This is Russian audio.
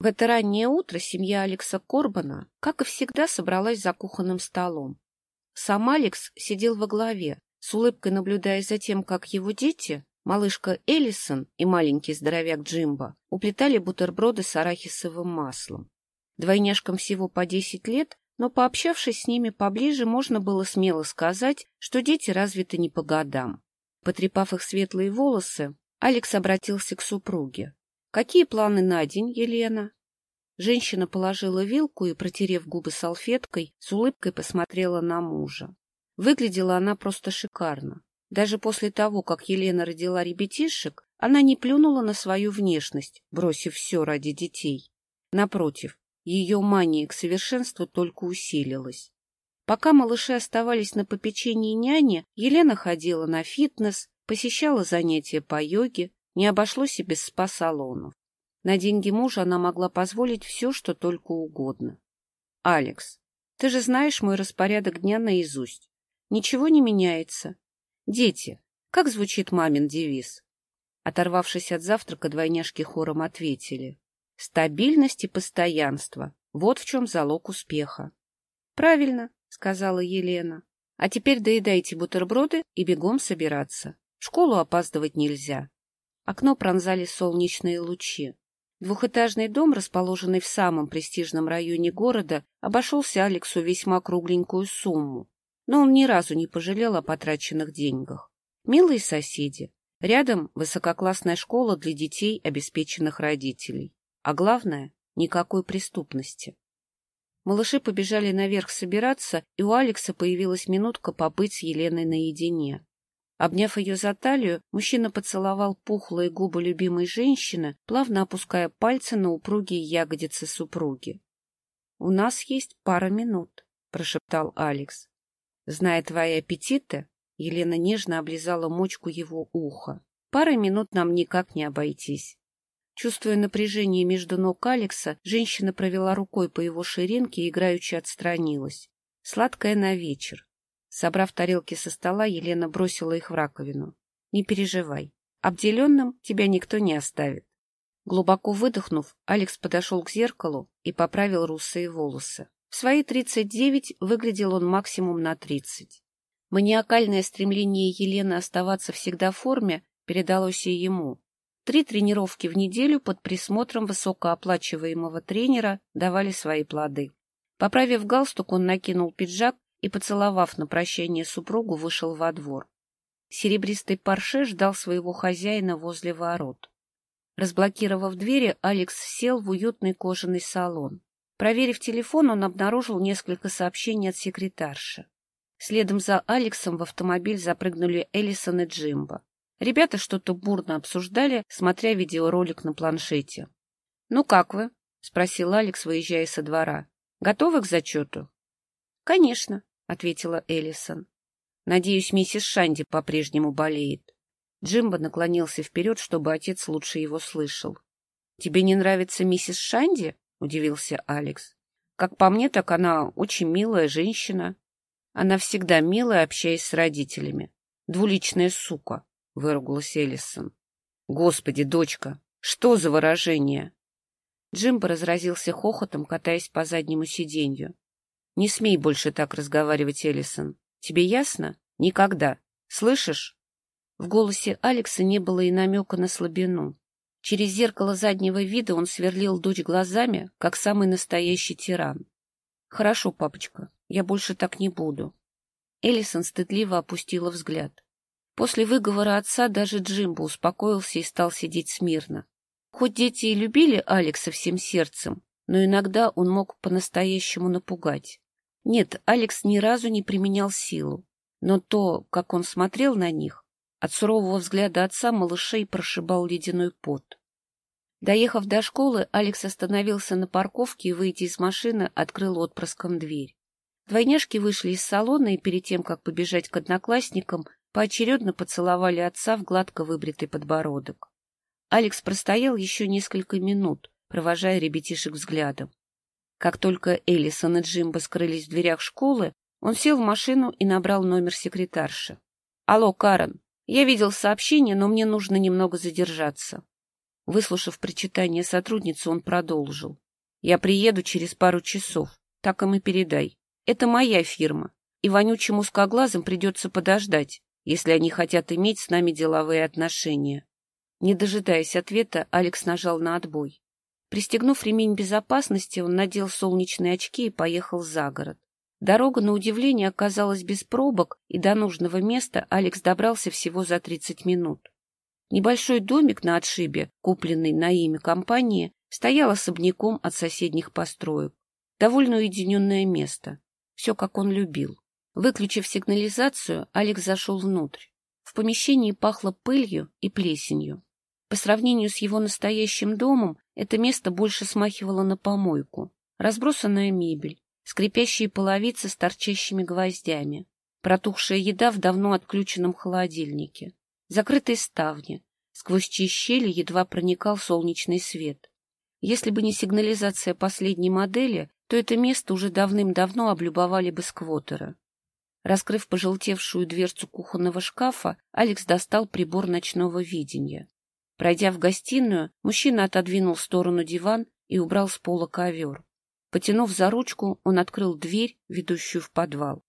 В это раннее утро семья Алекса Корбана, как и всегда, собралась за кухонным столом. Сам Алекс сидел во главе, с улыбкой наблюдая за тем, как его дети, малышка Эллисон и маленький здоровяк Джимба, уплетали бутерброды с арахисовым маслом. Двойняшкам всего по десять лет, но пообщавшись с ними поближе, можно было смело сказать, что дети развиты не по годам. Потрепав их светлые волосы, Алекс обратился к супруге. Какие планы на день, Елена? Женщина положила вилку и, протерев губы салфеткой, с улыбкой посмотрела на мужа. Выглядела она просто шикарно. Даже после того, как Елена родила ребятишек, она не плюнула на свою внешность, бросив все ради детей. Напротив, ее мания к совершенству только усилилась. Пока малыши оставались на попечении няни, Елена ходила на фитнес, посещала занятия по йоге, не обошлось и без спа-салонов. На деньги мужа она могла позволить все, что только угодно. — Алекс, ты же знаешь мой распорядок дня наизусть. Ничего не меняется. Дети, как звучит мамин девиз? Оторвавшись от завтрака, двойняшки хором ответили. Стабильность и постоянство. Вот в чем залог успеха. — Правильно, — сказала Елена. — А теперь доедайте бутерброды и бегом собираться. В школу опаздывать нельзя. Окно пронзали солнечные лучи. Двухэтажный дом, расположенный в самом престижном районе города, обошелся Алексу весьма кругленькую сумму, но он ни разу не пожалел о потраченных деньгах. Милые соседи. Рядом высококлассная школа для детей, обеспеченных родителей. А главное — никакой преступности. Малыши побежали наверх собираться, и у Алекса появилась минутка побыть с Еленой наедине. Обняв ее за талию, мужчина поцеловал пухлые губы любимой женщины, плавно опуская пальцы на упругие ягодицы супруги. — У нас есть пара минут, — прошептал Алекс. Зная твои аппетиты, Елена нежно облизала мочку его уха. Пары минут нам никак не обойтись. Чувствуя напряжение между ног Алекса, женщина провела рукой по его ширинке и играючи отстранилась. Сладкая на вечер. Собрав тарелки со стола, Елена бросила их в раковину. — Не переживай. Обделенным тебя никто не оставит. Глубоко выдохнув, Алекс подошел к зеркалу и поправил русые волосы. В свои тридцать девять выглядел он максимум на тридцать. Маниакальное стремление Елены оставаться всегда в форме передалось и ему. Три тренировки в неделю под присмотром высокооплачиваемого тренера давали свои плоды. Поправив галстук, он накинул пиджак и, поцеловав на прощание супругу, вышел во двор. Серебристый парше ждал своего хозяина возле ворот. Разблокировав двери, Алекс сел в уютный кожаный салон. Проверив телефон, он обнаружил несколько сообщений от секретарши. Следом за Алексом в автомобиль запрыгнули Эллисон и Джимбо. Ребята что-то бурно обсуждали, смотря видеоролик на планшете. — Ну как вы? — спросил Алекс, выезжая со двора. — Готовы к зачету? — Конечно, ответила Эллисон. Надеюсь, миссис Шанди по-прежнему болеет. Джимбо наклонился вперед, чтобы отец лучше его слышал. — Тебе не нравится миссис Шанди? — удивился Алекс. — Как по мне, так она очень милая женщина. Она всегда милая, общаясь с родителями. Двуличная сука, — выругалась Эллисон. — Господи, дочка, что за выражение? Джимбо разразился хохотом, катаясь по заднему сиденью. Не смей больше так разговаривать, Эллисон. Тебе ясно? Никогда. Слышишь? В голосе Алекса не было и намека на слабину. Через зеркало заднего вида он сверлил дочь глазами, как самый настоящий тиран. — Хорошо, папочка, я больше так не буду. Эллисон стыдливо опустила взгляд. После выговора отца даже Джимбо успокоился и стал сидеть смирно. Хоть дети и любили Алекса всем сердцем, но иногда он мог по-настоящему напугать. Нет, Алекс ни разу не применял силу, но то, как он смотрел на них, от сурового взгляда отца малышей прошибал ледяной пот. Доехав до школы, Алекс остановился на парковке и, выйдя из машины, открыл отпрыском дверь. Двойняшки вышли из салона и перед тем, как побежать к одноклассникам, поочередно поцеловали отца в гладко выбритый подбородок. Алекс простоял еще несколько минут, провожая ребятишек взглядом. Как только Эллисон и Джимбо скрылись в дверях школы, он сел в машину и набрал номер секретарши. — Алло, Карен, я видел сообщение, но мне нужно немного задержаться. Выслушав причитание сотрудницы, он продолжил. «Я приеду через пару часов. Так им и передай. Это моя фирма, и вонючим узкоглазым придется подождать, если они хотят иметь с нами деловые отношения». Не дожидаясь ответа, Алекс нажал на отбой. Пристегнув ремень безопасности, он надел солнечные очки и поехал за город. Дорога, на удивление, оказалась без пробок, и до нужного места Алекс добрался всего за 30 минут. Небольшой домик на отшибе, купленный на имя компании, стоял особняком от соседних построек. Довольно уединенное место. Все, как он любил. Выключив сигнализацию, Алекс зашел внутрь. В помещении пахло пылью и плесенью. По сравнению с его настоящим домом, это место больше смахивало на помойку. Разбросанная мебель, скрипящие половицы с торчащими гвоздями, протухшая еда в давно отключенном холодильнике, закрытые ставни, сквозь чьи щели едва проникал солнечный свет. Если бы не сигнализация последней модели, то это место уже давным-давно облюбовали бы сквотеры. Раскрыв пожелтевшую дверцу кухонного шкафа, Алекс достал прибор ночного видения. Пройдя в гостиную, мужчина отодвинул в сторону диван и убрал с пола ковер. Потянув за ручку, он открыл дверь, ведущую в подвал.